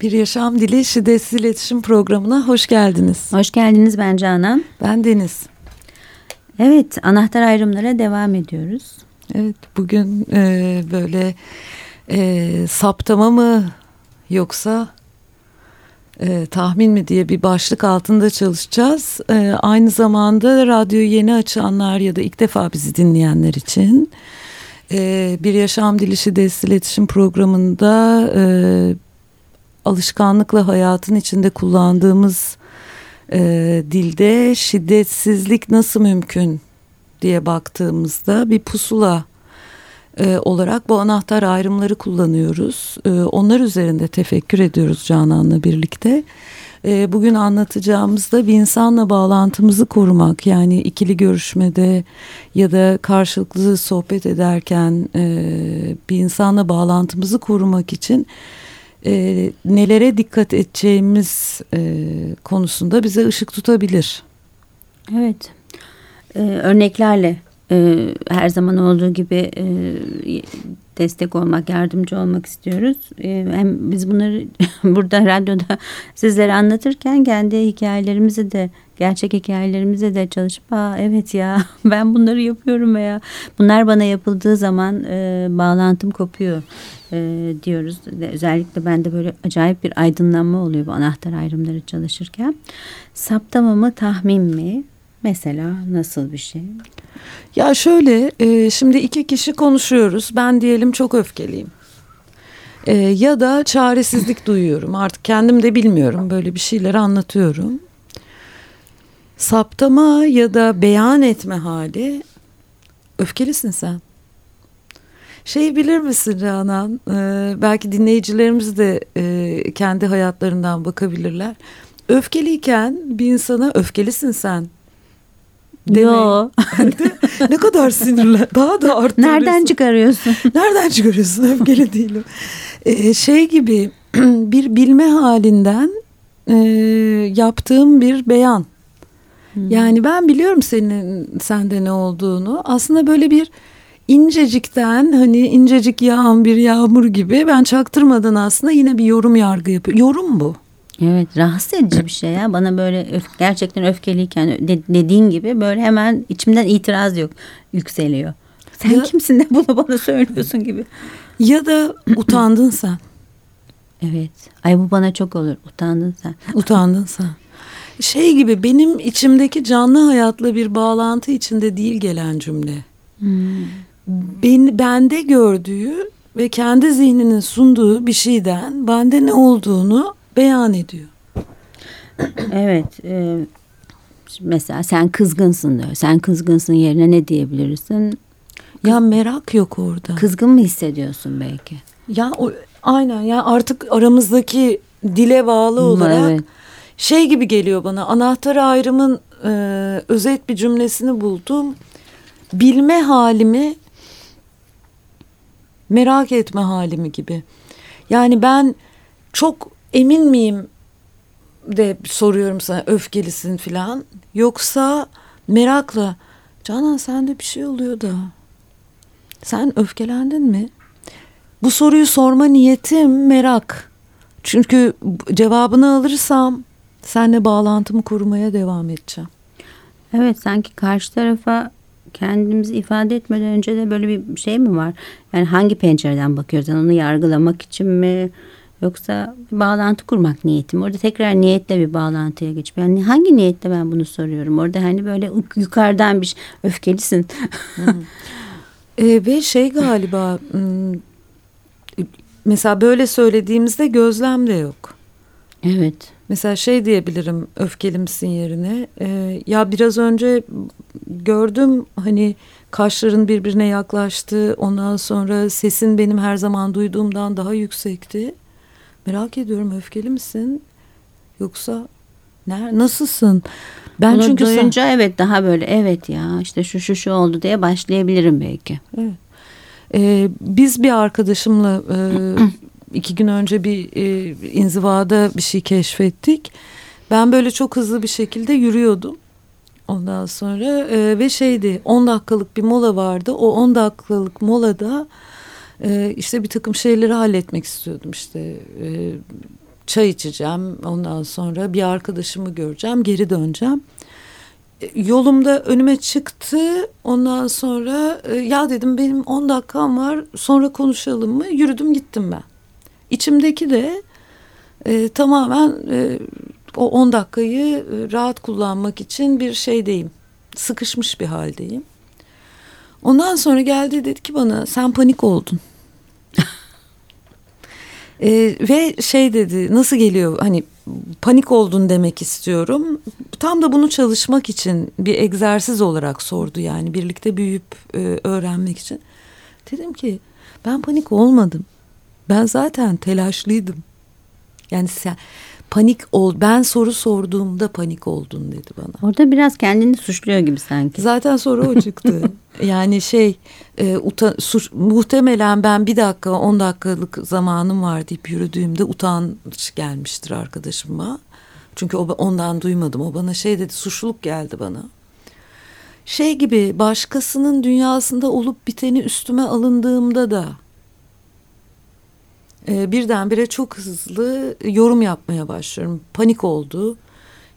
Bir Yaşam Dili Şiddetsiz İletişim Programı'na hoş geldiniz. Hoş geldiniz ben Canan. Ben Deniz. Evet anahtar ayrımlara devam ediyoruz. Evet bugün e, böyle e, saptama mı yoksa e, tahmin mi diye bir başlık altında çalışacağız. E, aynı zamanda radyoyu yeni açanlar ya da ilk defa bizi dinleyenler için e, Bir Yaşam Dili Şiddetsiz İletişim Programı'nda e, alışkanlıkla hayatın içinde kullandığımız e, dilde şiddetsizlik nasıl mümkün diye baktığımızda bir pusula e, olarak bu anahtar ayrımları kullanıyoruz. E, onlar üzerinde tefekkür ediyoruz Canan'la birlikte. E, bugün anlatacağımızda bir insanla bağlantımızı korumak yani ikili görüşmede ya da karşılıklı sohbet ederken e, bir insanla bağlantımızı korumak için e, nelere dikkat edeceğimiz e, konusunda bize ışık tutabilir. Evet. Ee, örneklerle e, her zaman olduğu gibi e, destek olmak, yardımcı olmak istiyoruz. E, hem biz bunları burada radyoda sizlere anlatırken kendi hikayelerimizi de gerçek hikayelerimize de çalışıp Aa, evet ya ben bunları yapıyorum veya bunlar bana yapıldığı zaman e, bağlantım kopuyor e, diyoruz. Özellikle bende böyle acayip bir aydınlanma oluyor bu anahtar ayrımları çalışırken. Saptama mı tahmin mi? Mesela nasıl bir şey? Ya şöyle e, şimdi iki kişi konuşuyoruz. Ben diyelim çok öfkeliyim. E, ya da çaresizlik duyuyorum. Artık kendim de bilmiyorum. Böyle bir şeyleri anlatıyorum. Saptama ya da beyan etme hali öfkelisin sen. Şey bilir misin Canan? Ee, belki dinleyicilerimiz de e, kendi hayatlarından bakabilirler. Öfkeliyken bir insana öfkelisin sen. Yo. ne kadar sinirli. Daha da arttırıyorsun. Nereden çıkarıyorsun? Nereden çıkarıyorsun? Öfkeli değilim. Ee, şey gibi bir bilme halinden e, yaptığım bir beyan. Hmm. Yani ben biliyorum senin sende ne olduğunu. Aslında böyle bir incecikten hani incecik yağan bir yağmur gibi ben çaktırmadan aslında yine bir yorum yargı yapıyorum. Yorum bu. Evet rahatsız edici bir şey ya bana böyle öf, gerçekten öfkeliyken de, dediğin gibi böyle hemen içimden itiraz yok yükseliyor. Sen ya, kimsin de bunu bana söylüyorsun gibi. Ya da utandın sen. Evet. Ay bu bana çok olur. Utandın sen. Utandın sen. Şey gibi benim içimdeki canlı hayatla bir bağlantı içinde değil gelen cümle. Hmm. Ben, bende gördüğü ve kendi zihninin sunduğu bir şeyden bende ne olduğunu beyan ediyor. Evet. E, mesela sen kızgınsın diyor. Sen kızgınsın yerine ne diyebilirsin? Ya merak yok orada. Kızgın mı hissediyorsun belki? Ya o, aynen ya artık aramızdaki dile bağlı olarak evet. Şey gibi geliyor bana. Anahtar ayrımın e, özet bir cümlesini buldum. Bilme halimi merak etme halimi gibi. Yani ben çok emin miyim de soruyorum sana öfkelisin filan. Yoksa merakla Canan sende bir şey oluyor da sen öfkelendin mi? Bu soruyu sorma niyetim merak. Çünkü cevabını alırsam seninle bağlantımı kurmaya devam edeceğim. Evet sanki karşı tarafa kendimizi ifade etmeden önce de böyle bir şey mi var? Yani hangi pencereden bakıyoruz? Yani onu yargılamak için mi? Yoksa bağlantı kurmak niyetim. Orada tekrar niyetle bir bağlantıya geç. Yani hangi niyetle ben bunu soruyorum? Orada hani böyle yukarıdan bir şey, öfkelisin. e, ve şey galiba mesela böyle söylediğimizde gözlem de yok. Evet. Mesela şey diyebilirim öfkelimsin yerine. E, ya biraz önce gördüm hani kaşların birbirine yaklaştı. Ondan sonra sesin benim her zaman duyduğumdan daha yüksekti. Merak ediyorum öfkeli misin? Yoksa ne, nasılsın? Ben Bunu çünkü duyunca sen... evet daha böyle evet ya işte şu şu şu oldu diye başlayabilirim belki. Evet. Ee, biz bir arkadaşımla e, iki gün önce bir e, inzivada bir şey keşfettik. Ben böyle çok hızlı bir şekilde yürüyordum. Ondan sonra e, ve şeydi 10 dakikalık bir mola vardı. O 10 dakikalık molada e, işte bir takım şeyleri halletmek istiyordum işte e, çay içeceğim. Ondan sonra bir arkadaşımı göreceğim. Geri döneceğim. E, yolumda önüme çıktı. Ondan sonra e, ya dedim benim 10 dakikam var. Sonra konuşalım mı? Yürüdüm gittim ben. İçimdeki de e, tamamen e, o 10 dakikayı e, rahat kullanmak için bir şeydeyim. Sıkışmış bir haldeyim. Ondan sonra geldi dedi ki bana sen panik oldun. e, ve şey dedi nasıl geliyor hani panik oldun demek istiyorum. Tam da bunu çalışmak için bir egzersiz olarak sordu yani birlikte büyüyüp e, öğrenmek için. Dedim ki ben panik olmadım. Ben zaten telaşlıydım. Yani sen panik ol ben soru sorduğumda panik oldun dedi bana. Orada biraz kendini suçluyor gibi sanki. Zaten soru o çıktı. yani şey e, uta, suç, muhtemelen ben bir dakika on dakikalık zamanım var deyip yürüdüğümde utanç gelmiştir arkadaşıma. Çünkü o, ondan duymadım. O bana şey dedi suçluluk geldi bana. Şey gibi başkasının dünyasında olup biteni üstüme alındığımda da e, birdenbire çok hızlı yorum yapmaya başlıyorum. Panik oldu,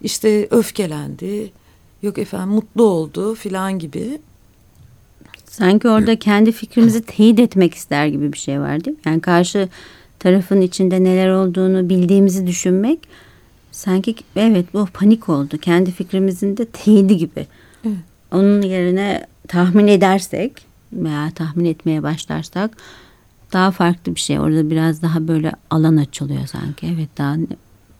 işte öfkelendi, yok efendim mutlu oldu filan gibi. Sanki orada kendi fikrimizi teyit etmek ister gibi bir şey var değil mi? Yani karşı tarafın içinde neler olduğunu bildiğimizi düşünmek sanki evet bu panik oldu. Kendi fikrimizin de teyidi gibi. Evet. Onun yerine tahmin edersek veya tahmin etmeye başlarsak daha farklı bir şey. Orada biraz daha böyle alan açılıyor sanki. Evet daha ne,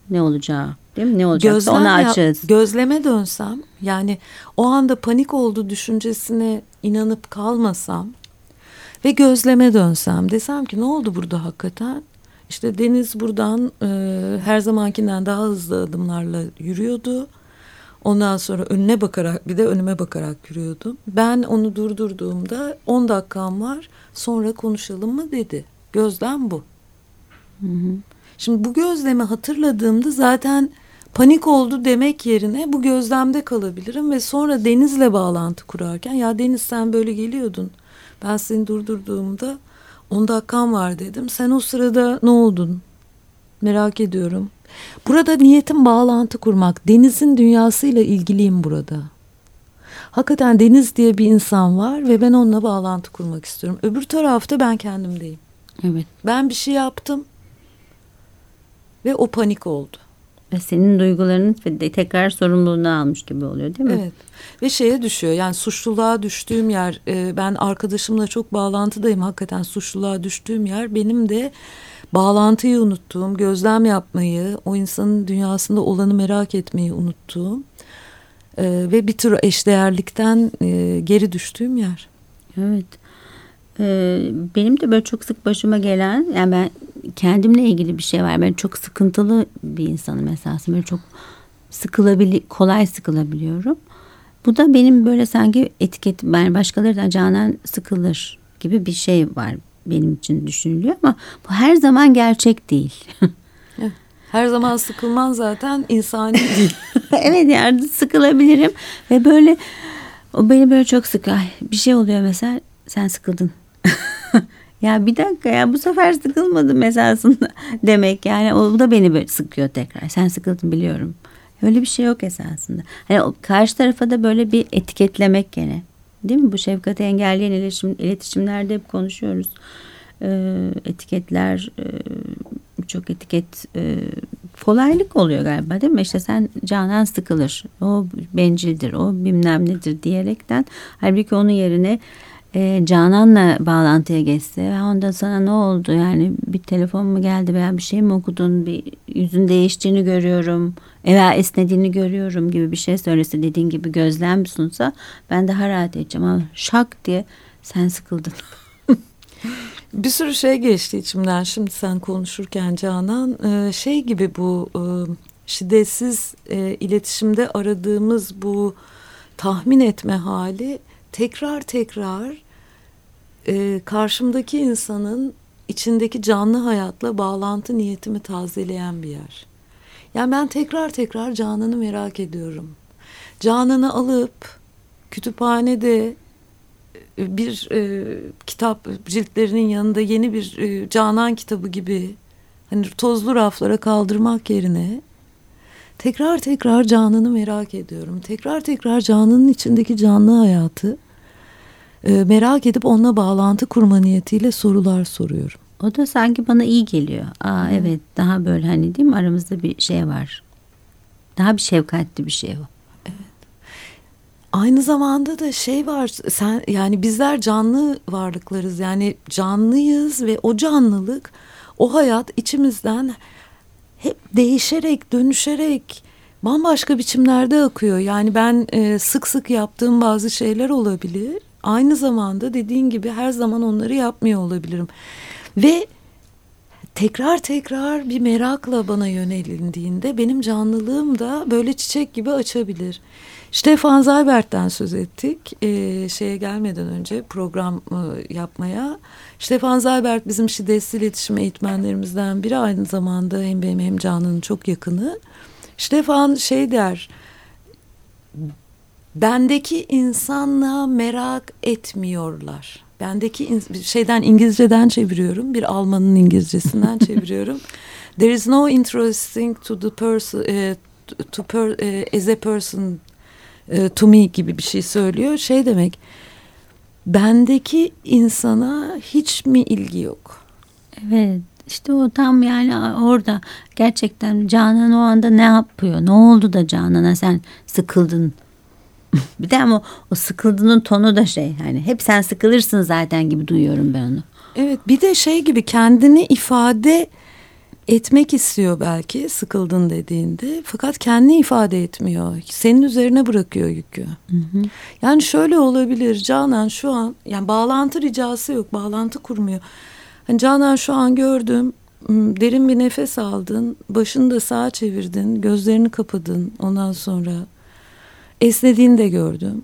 ne olacağı değil mi? Ne olacaksa Gözlem ona açığız. Gözleme dönsem yani o anda panik oldu düşüncesine inanıp kalmasam ve gözleme dönsem desem ki ne oldu burada hakikaten? İşte Deniz buradan e, her zamankinden daha hızlı adımlarla yürüyordu. Ondan sonra önüne bakarak bir de önüme bakarak yürüyordum. Ben onu durdurduğumda 10 dakikam var sonra konuşalım mı dedi. Gözlem bu. Hı hı. Şimdi bu gözlemi hatırladığımda zaten panik oldu demek yerine bu gözlemde kalabilirim ve sonra Deniz'le bağlantı kurarken ya Deniz sen böyle geliyordun. Ben seni durdurduğumda 10 dakikam var dedim. Sen o sırada ne oldun? Merak ediyorum. Burada niyetim bağlantı kurmak. Deniz'in dünyasıyla ilgiliyim burada. Hakikaten Deniz diye bir insan var ve ben onunla bağlantı kurmak istiyorum. Öbür tarafta ben kendimdeyim. Evet. Ben bir şey yaptım ve o panik oldu. Ve senin duygularını tekrar sorumluluğunu almış gibi oluyor değil mi? Evet. Ve şeye düşüyor yani suçluluğa düştüğüm yer e, ben arkadaşımla çok bağlantıdayım hakikaten suçluluğa düştüğüm yer benim de bağlantıyı unuttuğum, gözlem yapmayı, o insanın dünyasında olanı merak etmeyi unuttuğum e, ve bir tür eşdeğerlikten e, geri düştüğüm yer. Evet. Ee, benim de böyle çok sık başıma gelen yani ben kendimle ilgili bir şey var. Ben çok sıkıntılı bir insanım esasında. Böyle çok sıkılabili kolay sıkılabiliyorum. Bu da benim böyle sanki etiket ben başkaları da canan sıkılır gibi bir şey var benim için düşünülüyor ama bu her zaman gerçek değil. her zaman sıkılman zaten insani değil. evet yani sıkılabilirim ve böyle o beni böyle çok sık ay bir şey oluyor mesela sen sıkıldın. ya bir dakika ya bu sefer sıkılmadım esasında demek yani o da beni böyle sıkıyor tekrar. Sen sıkıldın biliyorum. Öyle bir şey yok esasında. Hani karşı tarafa da böyle bir etiketlemek gene. Değil mi? Bu şefkati engelleyen iletişim, iletişimlerde hep konuşuyoruz. Ee, etiketler e, çok etiket e, kolaylık oluyor galiba değil mi? İşte sen Canan sıkılır. O bencildir. O bilmem nedir diyerekten. Halbuki onun yerine e, Canan'la bağlantıya geçse ve onda sana ne oldu? Yani bir telefon mu geldi veya bir şey mi okudun? Bir yüzün değiştiğini görüyorum veya esnediğini görüyorum gibi bir şey söylese dediğin gibi gözlem sunsa ben daha rahat edeceğim. Ama şak diye sen sıkıldın. bir sürü şey geçti içimden. Şimdi sen konuşurken Canan ee, şey gibi bu e, şiddetsiz e, iletişimde aradığımız bu tahmin etme hali tekrar tekrar e, karşımdaki insanın içindeki canlı hayatla bağlantı niyetimi tazeleyen bir yer. Yani ben tekrar tekrar Canan'ı merak ediyorum. Canan'ı alıp kütüphanede e, bir e, kitap ciltlerinin yanında yeni bir e, Canan kitabı gibi hani tozlu raflara kaldırmak yerine tekrar tekrar canını merak ediyorum. Tekrar tekrar canının içindeki canlı hayatı e, merak edip onunla bağlantı kurma niyetiyle sorular soruyorum. O da sanki bana iyi geliyor. Aa hmm. evet daha böyle hani değil mi aramızda bir şey var. Daha bir şefkatli bir şey o. Evet. Aynı zamanda da şey var sen yani bizler canlı varlıklarız yani canlıyız ve o canlılık o hayat içimizden hep değişerek dönüşerek bambaşka biçimlerde akıyor. Yani ben e, sık sık yaptığım bazı şeyler olabilir. Aynı zamanda dediğin gibi her zaman onları yapmıyor olabilirim. Ve tekrar tekrar bir merakla bana yönelindiğinde benim canlılığım da böyle çiçek gibi açabilir. Stefan Zaybert'ten söz ettik ee, şeye gelmeden önce program e, yapmaya. Stefan Zaybert bizim şiddetsiz iletişim eğitmenlerimizden biri aynı zamanda hem benim hem Canan'ın çok yakını. Stefan şey der bendeki insanla merak etmiyorlar. Bendeki şeyden İngilizceden çeviriyorum. Bir Almanın İngilizcesinden çeviriyorum. There is no interesting to the person uh, to per, uh, as a person uh, to me gibi bir şey söylüyor. Şey demek. Bendeki insana hiç mi ilgi yok? Evet. İşte o tam yani orada gerçekten Canan o anda ne yapıyor? Ne oldu da Canan'a sen sıkıldın? bir de ama o sıkıldığının tonu da şey hani hep sen sıkılırsın zaten gibi duyuyorum ben onu. Evet bir de şey gibi kendini ifade etmek istiyor belki sıkıldın dediğinde fakat kendini ifade etmiyor. Senin üzerine bırakıyor yükü. Hı hı. Yani şöyle olabilir Canan şu an yani bağlantı ricası yok bağlantı kurmuyor. Hani Canan şu an gördüm derin bir nefes aldın başını da sağa çevirdin gözlerini kapadın ondan sonra esnediğini de gördüm.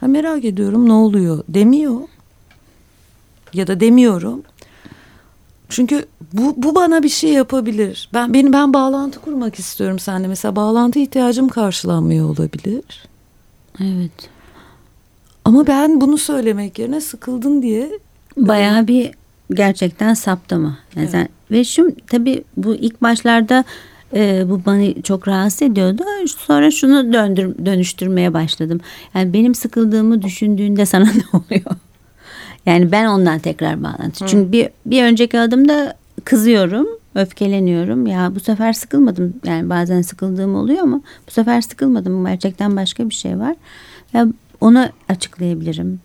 Ha merak ediyorum ne oluyor demiyor. Ya da demiyorum. Çünkü bu, bu bana bir şey yapabilir. Ben beni ben bağlantı kurmak istiyorum seninle. Mesela bağlantı ihtiyacım karşılanmıyor olabilir. Evet. Ama ben bunu söylemek yerine sıkıldın diye bayağı bir gerçekten saptama. Yani evet. sen, ve şu tabii bu ilk başlarda e, bu bana çok rahatsız ediyordu. Sonra şunu döndür, dönüştürmeye başladım. Yani benim sıkıldığımı düşündüğünde sana ne oluyor? Yani ben ondan tekrar bağlantı. Hı. Çünkü bir, bir önceki adımda kızıyorum, öfkeleniyorum. Ya bu sefer sıkılmadım. Yani bazen sıkıldığım oluyor ama bu sefer sıkılmadım. Gerçekten başka bir şey var. Ya onu açıklayabilirim.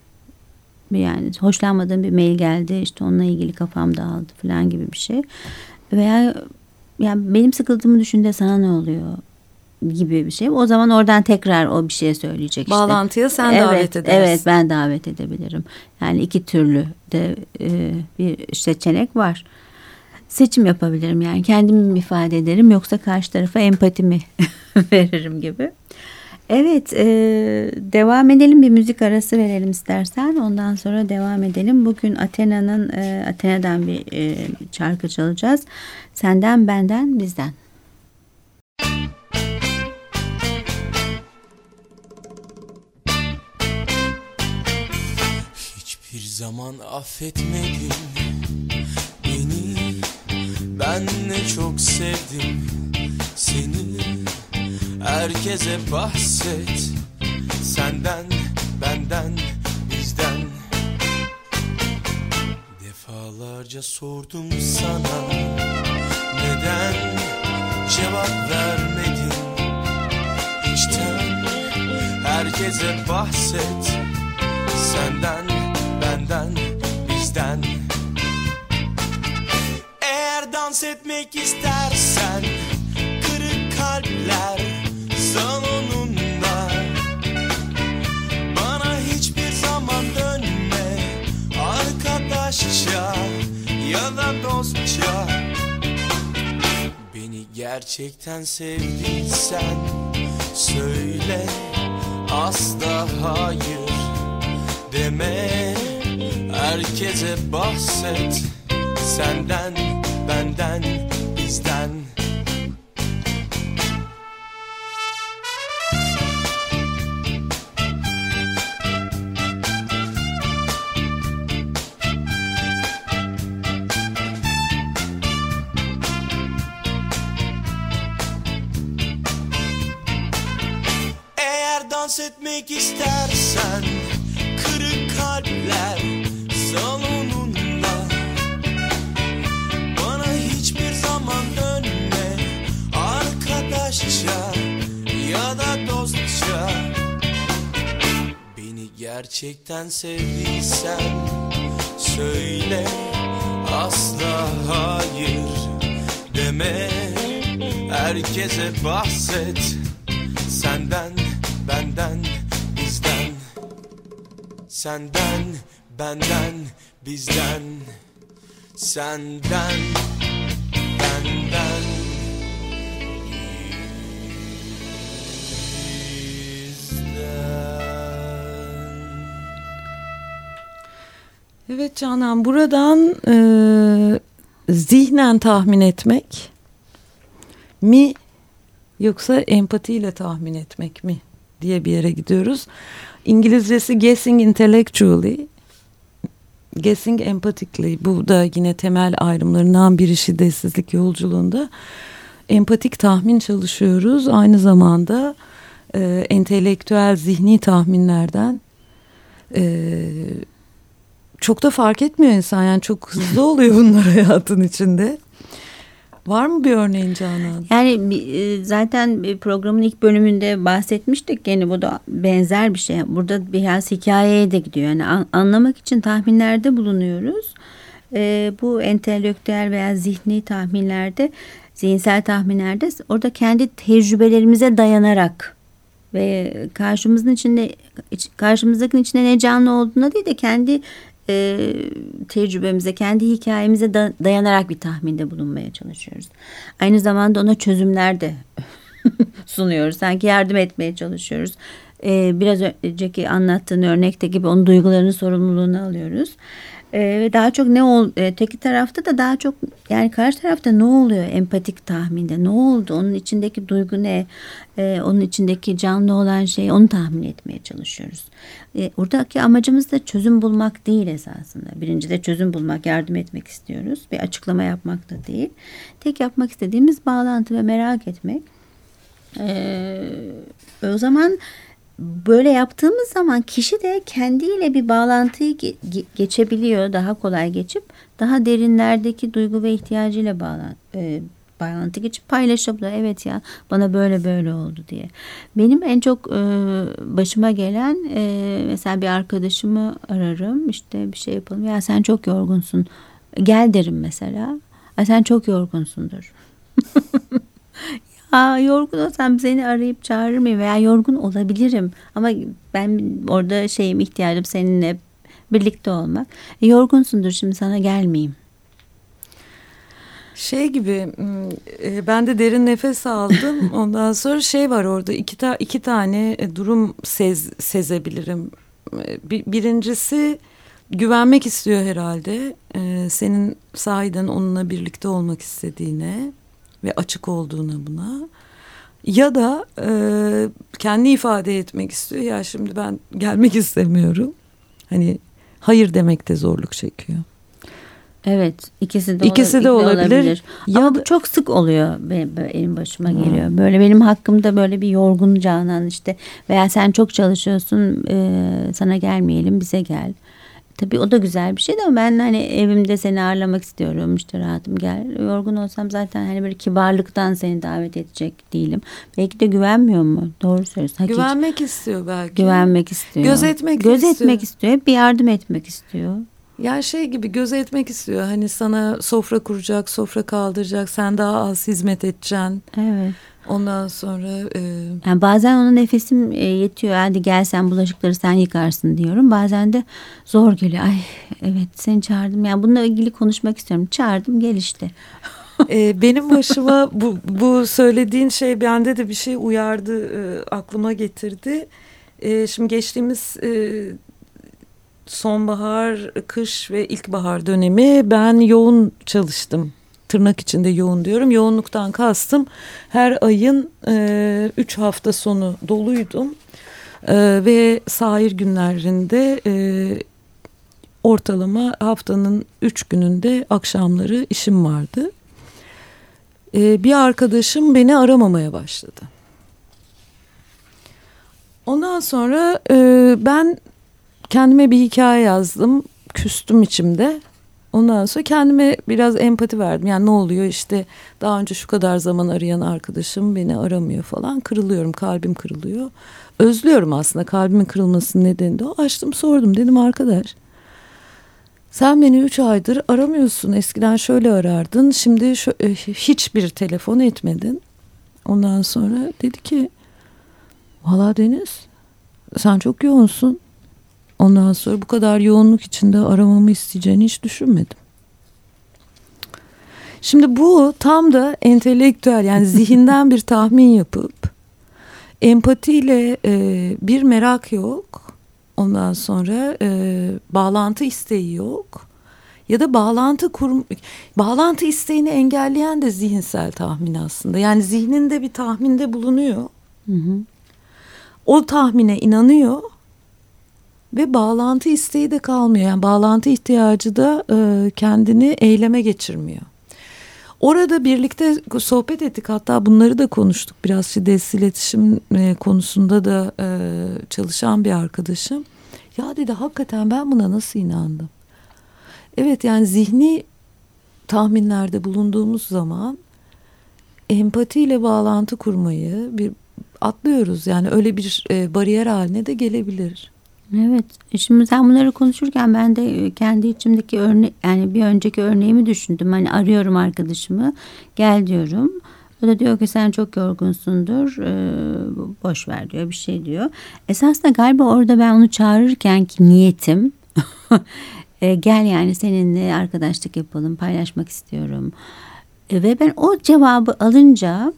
Yani hoşlanmadığım bir mail geldi. işte onunla ilgili kafam dağıldı falan gibi bir şey. Veya yani benim sıkıldığımı düşünde sana ne oluyor gibi bir şey. O zaman oradan tekrar o bir şey söyleyecek işte. Bağlantıya sen evet, davet edersin. Evet ben davet edebilirim. Yani iki türlü de e, bir seçenek var. Seçim yapabilirim yani kendimi mi ifade ederim yoksa karşı tarafa empatimi veririm gibi. Evet e, devam edelim bir müzik arası verelim istersen ondan sonra devam edelim. Bugün Athena'nın e, Athena'dan bir e, şarkı çalacağız. Senden benden bizden. Hiçbir zaman affetmedin beni Ben ne çok sevdim seni Herkese bahset. Senden, benden, bizden. Defalarca sordum sana. Neden cevap vermedin? İçten herkese bahset. Senden, benden, bizden. Eğer dans etmek istersen ya da dostça. Beni gerçekten sevdiysen Söyle asla hayır deme. Herkese bahset Senden, benden, bizden gerçekten sevdiysen Söyle asla hayır deme. Herkese bahset Senden, benden, bizden. Senden, benden, bizden. Senden, Evet Canan buradan e, zihnen tahmin etmek mi yoksa empatiyle tahmin etmek mi diye bir yere gidiyoruz. İngilizcesi guessing intellectually, guessing empatically. Bu da yine temel ayrımlarından biri şiddetsizlik yolculuğunda. Empatik tahmin çalışıyoruz. Aynı zamanda e, entelektüel zihni tahminlerden e, çok da fark etmiyor insan yani çok hızlı oluyor bunlar hayatın içinde. Var mı bir örneğin Canan? Yani e, zaten programın ilk bölümünde bahsetmiştik. Yani bu da benzer bir şey. Burada biraz hikayeye de gidiyor. Yani an- anlamak için tahminlerde bulunuyoruz. E, bu entelektüel veya zihni tahminlerde, zihinsel tahminlerde orada kendi tecrübelerimize dayanarak ve karşımızın içinde iç- karşımızdakinin içinde ne canlı olduğuna değil de kendi e, tecrübemize, kendi hikayemize da- dayanarak bir tahminde bulunmaya çalışıyoruz. Aynı zamanda ona çözümler de sunuyoruz. Sanki yardım etmeye çalışıyoruz. E, biraz önceki anlattığın örnekte gibi onun duygularının sorumluluğunu alıyoruz. Ve daha çok ne ol e, teki tarafta da daha çok yani karşı tarafta ne oluyor empatik tahminde ne oldu onun içindeki duygu ne E, onun içindeki canlı olan şey onu tahmin etmeye çalışıyoruz. E, oradaki amacımız da çözüm bulmak değil esasında. Birinci de çözüm bulmak yardım etmek istiyoruz bir açıklama yapmak da değil. Tek yapmak istediğimiz bağlantı ve merak etmek. Ee, o zaman böyle yaptığımız zaman kişi de kendiyle bir bağlantıyı ge- ge- geçebiliyor. Daha kolay geçip daha derinlerdeki duygu ve ihtiyacıyla bağlan e, bağlantı geçip paylaşabiliyor. Evet ya bana böyle böyle oldu diye. Benim en çok e, başıma gelen e, mesela bir arkadaşımı ararım işte bir şey yapalım. Ya sen çok yorgunsun. Gel derim mesela. Ay sen çok yorgunsundur. Aa, yorgun olsam seni arayıp çağırır mıyım veya yorgun olabilirim ama ben orada şeyim ihtiyacım seninle birlikte olmak. E, yorgunsundur şimdi sana gelmeyeyim. Şey gibi e, ben de derin nefes aldım. Ondan sonra şey var orada iki, ta, iki tane e, durum sez, sezebilirim. E, bir- Birincisi güvenmek istiyor herhalde. E, Senin sahiden onunla birlikte olmak istediğine ve açık olduğuna buna. Ya da e, kendi ifade etmek istiyor. Ya şimdi ben gelmek istemiyorum. Hani hayır demekte zorluk çekiyor. Evet ikisi de, İkisi ola- de olabilir. Ya Ama bu çok sık oluyor be- be- benim başıma geliyor. Böyle benim hakkımda böyle bir yorgun Canan işte veya sen çok çalışıyorsun e, sana gelmeyelim bize gel. Tabii o da güzel bir şey de ama ben hani evimde seni ağırlamak istiyorum işte rahatım gel. Yorgun olsam zaten hani böyle kibarlıktan seni davet edecek değilim. Belki de güvenmiyor mu? Doğru söylüyorsun. Hakiki- Güvenmek istiyor belki. güvenmek istiyor. Gözetmek Göz istiyor. etmek istiyor. Hep bir yardım etmek istiyor. Ya şey gibi göz etmek istiyor. Hani sana sofra kuracak, sofra kaldıracak. Sen daha az hizmet edeceksin. Evet. Ondan sonra e, Yani bazen ona nefesim e, yetiyor. Hadi gel sen bulaşıkları sen yıkarsın diyorum. Bazen de zor geliyor. Ay evet seni çağırdım. Yani bununla ilgili konuşmak istiyorum. Çağırdım gel işte. e, benim başıma bu, bu söylediğin şey bende de bir şey uyardı, e, aklıma getirdi. E, şimdi geçtiğimiz e, sonbahar, kış ve ilkbahar dönemi ben yoğun çalıştım. Tırnak içinde yoğun diyorum. Yoğunluktan kastım her ayın e, üç hafta sonu doluydum. E, ve sahir günlerinde e, ortalama haftanın üç gününde akşamları işim vardı. E, bir arkadaşım beni aramamaya başladı. Ondan sonra e, ben kendime bir hikaye yazdım. Küstüm içimde. Ondan sonra kendime biraz empati verdim. Yani ne oluyor işte daha önce şu kadar zaman arayan arkadaşım beni aramıyor falan. Kırılıyorum, kalbim kırılıyor. Özlüyorum aslında kalbimin kırılmasının nedeni de o. Açtım sordum dedim arkadaş. Sen beni üç aydır aramıyorsun. Eskiden şöyle arardın. Şimdi şu, e, hiçbir telefon etmedin. Ondan sonra dedi ki Valla Deniz sen çok yoğunsun. Ondan sonra bu kadar yoğunluk içinde aramamı isteyeceğini hiç düşünmedim. Şimdi bu tam da entelektüel yani zihinden bir tahmin yapıp empatiyle e, bir merak yok. Ondan sonra e, bağlantı isteği yok. Ya da bağlantı kur bağlantı isteğini engelleyen de zihinsel tahmin aslında. Yani zihninde bir tahminde bulunuyor. Hı hı. O tahmine inanıyor ve bağlantı isteği de kalmıyor. Yani bağlantı ihtiyacı da e, kendini eyleme geçirmiyor. Orada birlikte sohbet ettik hatta bunları da konuştuk biraz şiddetsiz iletişim e, konusunda da e, çalışan bir arkadaşım. Ya dedi hakikaten ben buna nasıl inandım? Evet yani zihni tahminlerde bulunduğumuz zaman empatiyle bağlantı kurmayı bir atlıyoruz. Yani öyle bir e, bariyer haline de gelebilir. Evet. E Şimdi sen bunları konuşurken ben de e, kendi içimdeki örnek yani bir önceki örneğimi düşündüm. Hani arıyorum arkadaşımı. Gel diyorum. O da diyor ki sen çok yorgunsundur. Ee, boş ver diyor bir şey diyor. Esasında galiba orada ben onu çağırırken ki niyetim e, gel yani seninle arkadaşlık yapalım, paylaşmak istiyorum. E, ve ben o cevabı alınca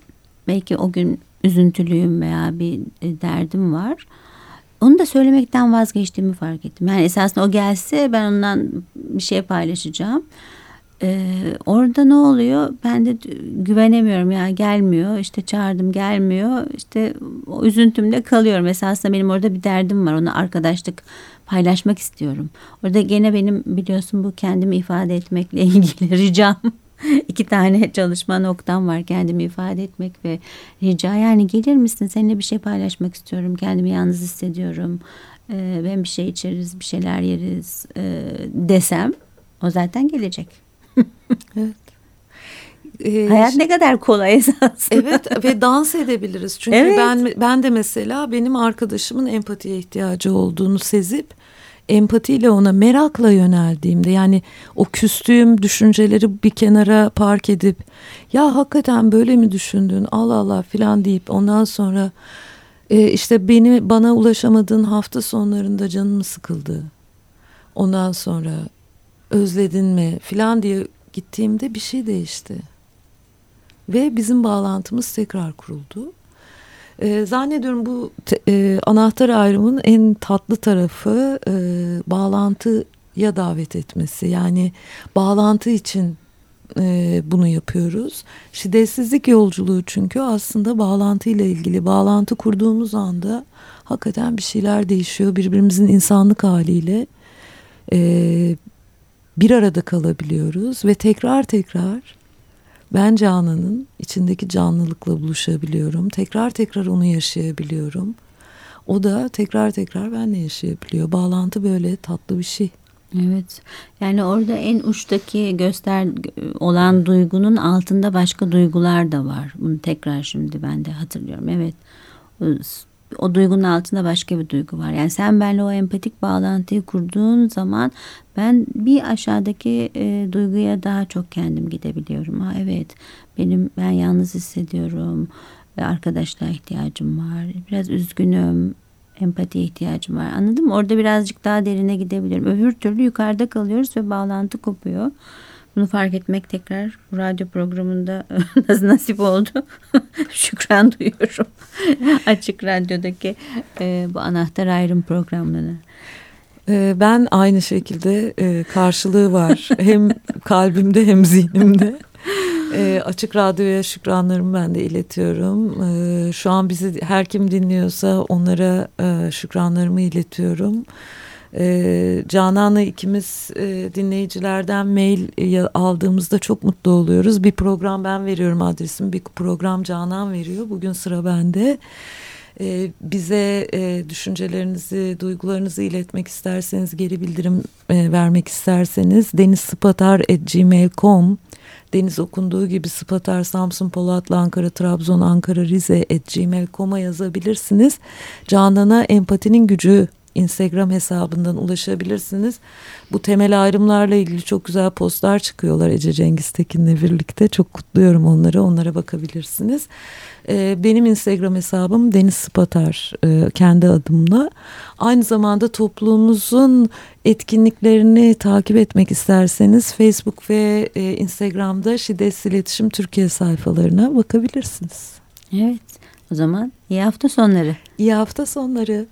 belki o gün üzüntülüyüm veya bir e, derdim var. Onu da söylemekten vazgeçtiğimi fark ettim. Yani esasında o gelse ben ondan bir şey paylaşacağım. Ee, orada ne oluyor? Ben de güvenemiyorum ya gelmiyor. İşte çağırdım gelmiyor. İşte o üzüntümde kalıyorum. Esasında benim orada bir derdim var. Onu arkadaşlık paylaşmak istiyorum. Orada gene benim biliyorsun bu kendimi ifade etmekle ilgili ricam. İki tane çalışma noktam var kendimi ifade etmek ve rica yani gelir misin seninle bir şey paylaşmak istiyorum kendimi yalnız hissediyorum ee, ben bir şey içeriz bir şeyler yeriz ee, desem o zaten gelecek. Evet. Ee, Hayat ne kadar kolay esasında. Evet ve dans edebiliriz. Çünkü Evet. ben ben de mesela benim arkadaşımın empatiye ihtiyacı olduğunu sezip empatiyle ona merakla yöneldiğimde yani o küstüğüm düşünceleri bir kenara park edip ya hakikaten böyle mi düşündün? Allah Allah filan deyip ondan sonra e, işte beni bana ulaşamadığın hafta sonlarında canım sıkıldı? Ondan sonra özledin mi? filan diye gittiğimde bir şey değişti. Ve bizim bağlantımız tekrar kuruldu. Ee, zannediyorum bu e, anahtar ayrımın en tatlı tarafı e, bağlantıya davet etmesi. Yani bağlantı için e, bunu yapıyoruz. Şiddetsizlik yolculuğu çünkü aslında bağlantıyla ilgili. Bağlantı kurduğumuz anda hakikaten bir şeyler değişiyor. Birbirimizin insanlık haliyle e, bir arada kalabiliyoruz ve tekrar tekrar ben Canan'ın içindeki canlılıkla buluşabiliyorum. Tekrar tekrar onu yaşayabiliyorum. O da tekrar tekrar benle yaşayabiliyor. Bağlantı böyle tatlı bir şey. Evet. Yani orada en uçtaki göster olan duygunun altında başka duygular da var. Bunu tekrar şimdi ben de hatırlıyorum. Evet. O, duygunun altında başka bir duygu var. Yani sen benimle o empatik bağlantıyı kurduğun zaman ben bir aşağıdaki e, duyguya daha çok kendim gidebiliyorum. Ha evet. Benim ben yalnız hissediyorum. Ve arkadaşlığa ihtiyacım var. Biraz üzgünüm empatiye ihtiyacım var. Anladın mı? Orada birazcık daha derine gidebilirim. Öbür türlü yukarıda kalıyoruz ve bağlantı kopuyor. Bunu fark etmek tekrar radyo programında nasip oldu. Şükran duyuyorum. Açık Radyo'daki e, bu anahtar ayrım programlarına. Ee, ben aynı şekilde e, karşılığı var. hem kalbimde hem zihnimde. Ee, açık Radyo'ya şükranlarımı ben de iletiyorum. Şu an bizi her kim dinliyorsa onlara e, şükranlarımı iletiyorum. Ee, Canan'la ikimiz e, dinleyicilerden mail e, aldığımızda çok mutlu oluyoruz. Bir program ben veriyorum adresimi, bir program Canan veriyor. Bugün sıra bende. E, bize e, düşüncelerinizi, duygularınızı iletmek isterseniz, geri bildirim e, vermek isterseniz denizspatar.gmail.com Deniz okunduğu gibi Spatar, Samsun, Polatlı, Ankara, Trabzon, Ankara, Rize at gmail.com'a yazabilirsiniz. Canan'a empatinin gücü Instagram hesabından ulaşabilirsiniz. Bu temel ayrımlarla ilgili çok güzel postlar çıkıyorlar Ece Cengiz Tekin'le birlikte. Çok kutluyorum onları. Onlara bakabilirsiniz. Ee, benim Instagram hesabım Deniz Spatar e, kendi adımla. Aynı zamanda topluluğumuzun etkinliklerini takip etmek isterseniz Facebook ve e, Instagram'da Şiddetsiz İletişim Türkiye sayfalarına bakabilirsiniz. Evet o zaman iyi hafta sonları. İyi hafta sonları.